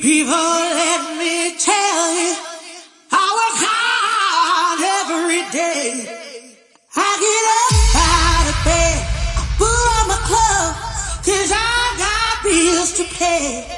People, let me tell you, I work hard every day. I get up out of bed, I put on my I got bills to pay.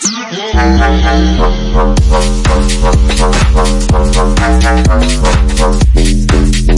Thank you.